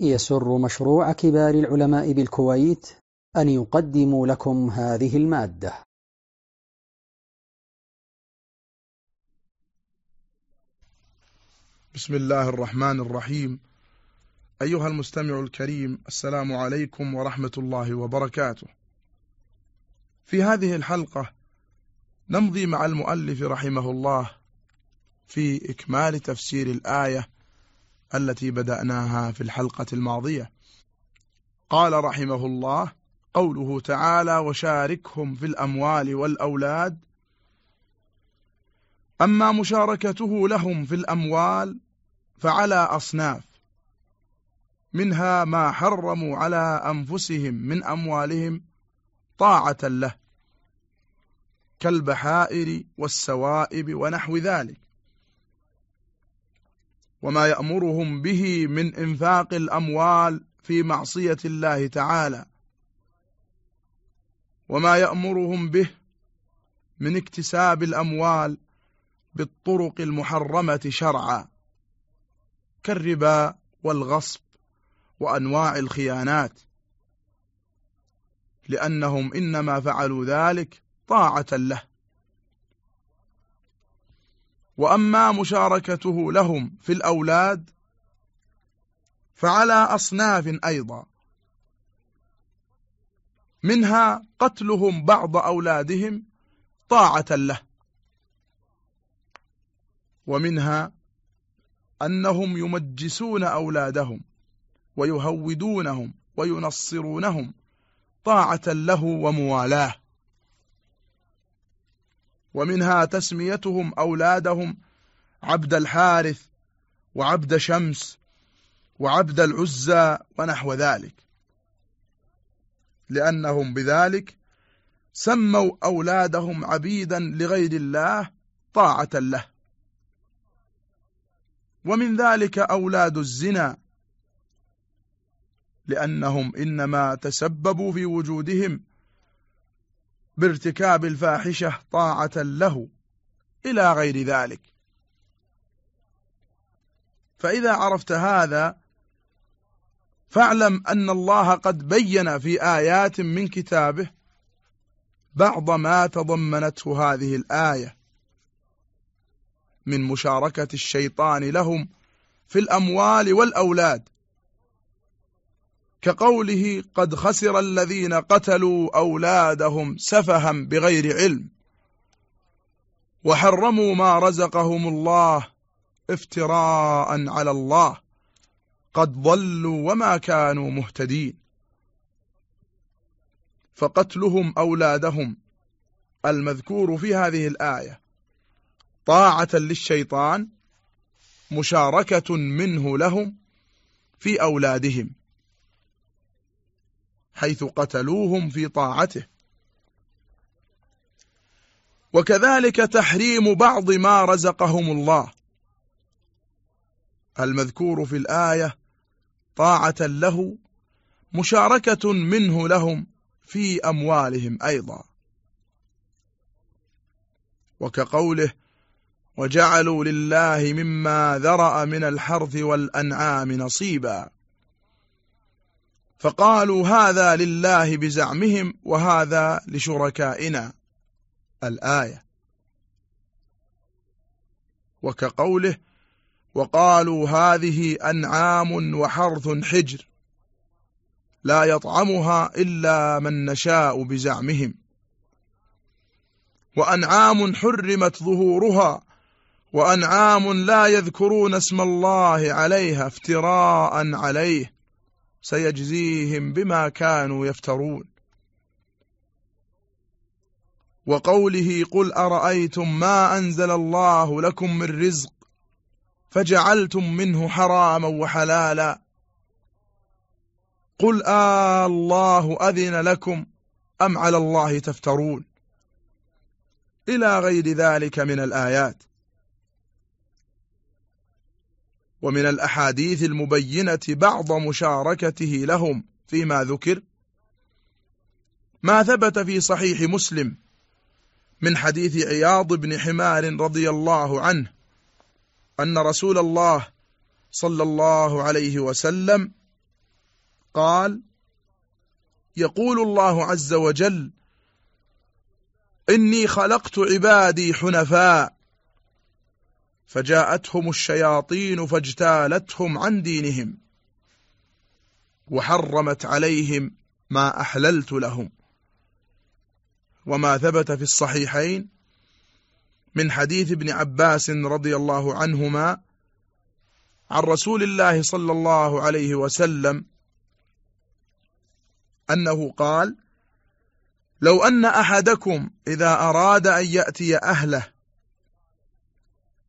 يسر مشروع كبار العلماء بالكويت أن يقدم لكم هذه المادة. بسم الله الرحمن الرحيم. أيها المستمع الكريم السلام عليكم ورحمة الله وبركاته. في هذه الحلقة نمضي مع المؤلف رحمه الله في إكمال تفسير الآية التي بدأناها في الحلقة الماضية. قال رحمه الله قوله تعالى وشاركهم في الأموال والأولاد أما مشاركته لهم في الأموال فعلى أصناف منها ما حرموا على أنفسهم من أموالهم طاعة له كالبحائر والسوائب ونحو ذلك. وما يأمرهم به من إنفاق الأموال في معصية الله تعالى. وما يأمرهم به من اكتساب الأموال بالطرق المحرمة شرعا كالربا والغصب وأنواع الخيانات. لأنهم إنما فعلوا ذلك طاعة له. وأما مشاركته لهم في الأولاد فعلى أصناف أيضا. منها قتلهم بعض أولادهم طاعة له. ومنها أنهم يمجسون أولادهم ويهودونهم وينصرونهم طاعة له وموالاه. ومنها تسميتهم أولادهم عبد الحارث وعبد شمس وعبد العزى ونحو ذلك. لأنهم بذلك سموا أولادهم عبيدا لغير الله طاعة له. ومن ذلك أولاد الزنا لأنهم إنما تسببوا في وجودهم بارتكاب الفاحشة طاعة له إلى غير ذلك. فإذا عرفت هذا فاعلم أن الله قد بين في آيات من كتابه بعض ما تضمنته هذه الآية من مشاركة الشيطان لهم في الأموال والأولاد. كقوله قد خسر الذين قتلوا أولادهم سفها بغير علم وحرموا ما رزقهم الله افتراء على الله قد ضلوا وما كانوا مهتدين فقتلهم أولادهم المذكور في هذه الآية طاعة للشيطان مشاركة منه لهم في أولادهم حيث قتلوهم في طاعته. وكذلك تحريم بعض ما رزقهم الله. المذكور في الآية طاعة له مشاركة منه لهم في أموالهم أيضا. وكقوله وجعلوا لله مما ذرأ من الحرث والأنعام نصيبا. فقالوا هذا لله بزعمهم وهذا لشركائنا. الآية. وكقوله وقالوا هذه أنعام وحرث حجر. لا يطعمها إلا من نشاء بزعمهم. وأنعام حرمت ظهورها وأنعام لا يذكرون اسم الله عليها افتراء عليه. سيجزيهم بما كانوا يفترون. وقوله قل أرأيتم ما أنزل الله لكم من رزق فجعلتم منه حراما وحلالا. قل آه الله أذن لكم أم على الله تفترون. إلى غير ذلك من الآيات. ومن الأحاديث المبينة بعض مشاركته لهم فيما ذكر. ما ثبت في صحيح مسلم من حديث عياض بن حمار رضي الله عنه أن رسول الله صلى الله عليه وسلم قال يقول الله عز وجل إني خلقت عبادي حنفاء فجاءتهم الشياطين فاجتالتهم عن دينهم وحرمت عليهم ما أحللت لهم. وما ثبت في الصحيحين من حديث ابن عباس رضي الله عنهما عن رسول الله صلى الله عليه وسلم أنه قال لو أن أحدكم إذا أراد أن يأتي أهله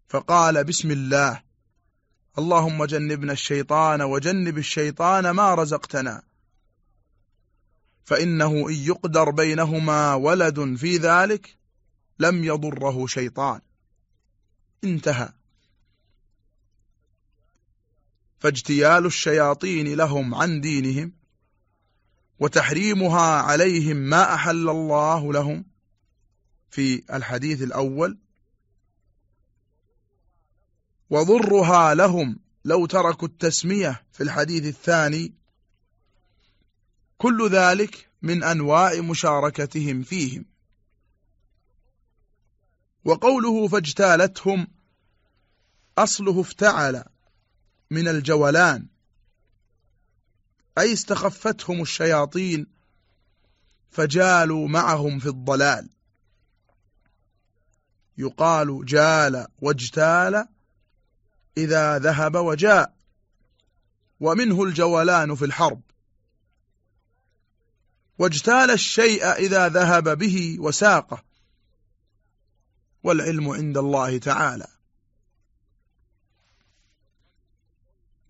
فقال بسم الله. اللهم جنبنا الشيطان وجنب الشيطان ما رزقتنا. فإنه إن يقدر بينهما ولد في ذلك لم يضره شيطان. انتهى. فاجتيال الشياطين لهم عن دينهم وتحريمها عليهم ما أحل الله لهم. في الحديث الأول وضرها لهم. لو تركوا التسمية في الحديث الثاني كل ذلك من أنواع مشاركتهم فيهم. وقوله فاجتالتهم أصله افتعل من الجولان أي استخفتهم الشياطين فجالوا معهم في الضلال. يقال جال واجتال إذا ذهب وجاء ومنه الجولان في الحرب. واجتال الشيء إذا ذهب به وساقه والعلم عند الله تعالى.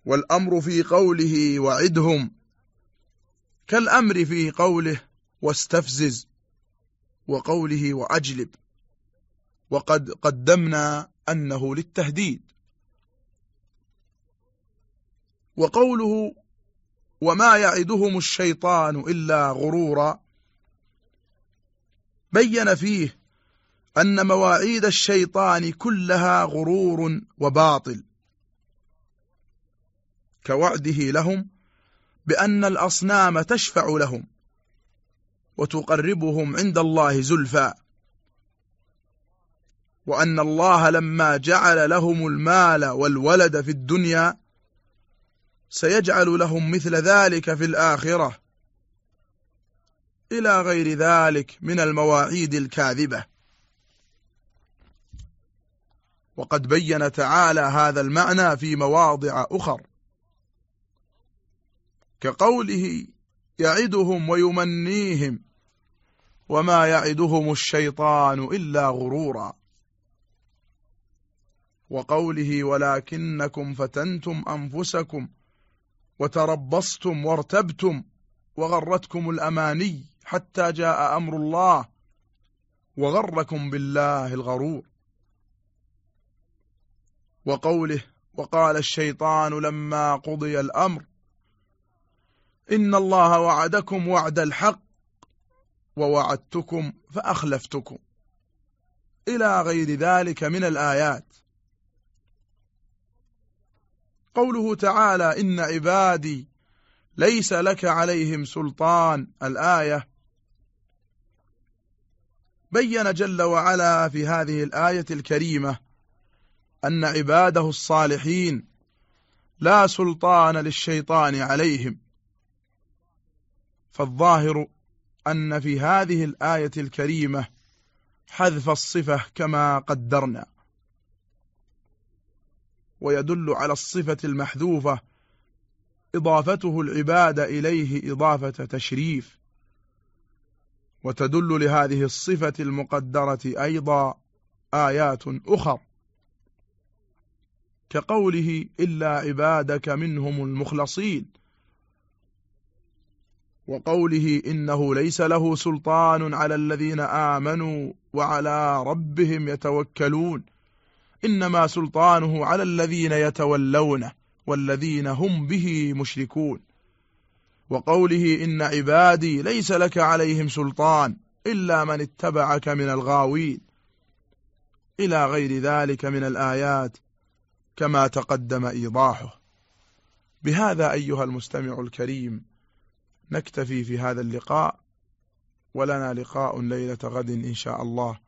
والأمر في قوله وعدهم كالأمر في قوله واستفزز وقوله وأجلب. وقد قدمنا أنه للتهديد. وقوله وما يعدهم الشيطان إلا غرورا بين فيه أن مواعيد الشيطان كلها غرور وباطل كوعده لهم بأن الأصنام تشفع لهم وتقربهم عند الله زلفى وأن الله لما جعل لهم المال والولد في الدنيا سيجعل لهم مثل ذلك في الآخرة. إلى غير ذلك من المواعيد الكاذبة. وقد بين تعالى هذا المعنى في مواضع أخر. كقوله يعدهم ويمنيهم وما يعدهم الشيطان إلا غرورا. وقوله ولكنكم فتنتم أنفسكم وتربصتم وارتبتم وغرتكم الأماني حتى جاء أمر الله وغركم بالله الغرور. وقوله وقال الشيطان لما قضي الأمر إن الله وعدكم وعد الحق ووعدتكم فأخلفتكم إلى غير ذلك من الآيات. قوله تعالى إن عبادي ليس لك عليهم سلطان. الآية بين جل وعلا في هذه الآية الكريمة أن عباده الصالحين لا سلطان للشيطان عليهم. فالظاهر أن في هذه الآية الكريمة حذف الصفة كما قدرنا. ويدل على الصفة المحذوفة إضافته العبادة إليه إضافة تشريف. وتدل لهذه الصفة المقدرة أيضا آيات أخر. كقوله إلا عبادك منهم المخلصين. وقوله إنه ليس له سلطان على الذين آمنوا وعلى ربهم يتوكلون. إنما سلطانه على الذين يتولونه والذين هم به مشركون. وقوله إن عبادي ليس لك عليهم سلطان إلا من اتبعك من الغاوين. إلى غير ذلك من الآيات كما تقدم إيضاحه. بهذا أيها المستمع الكريم نكتفي في هذا اللقاء. ولنا لقاء ليلة غد إن شاء الله.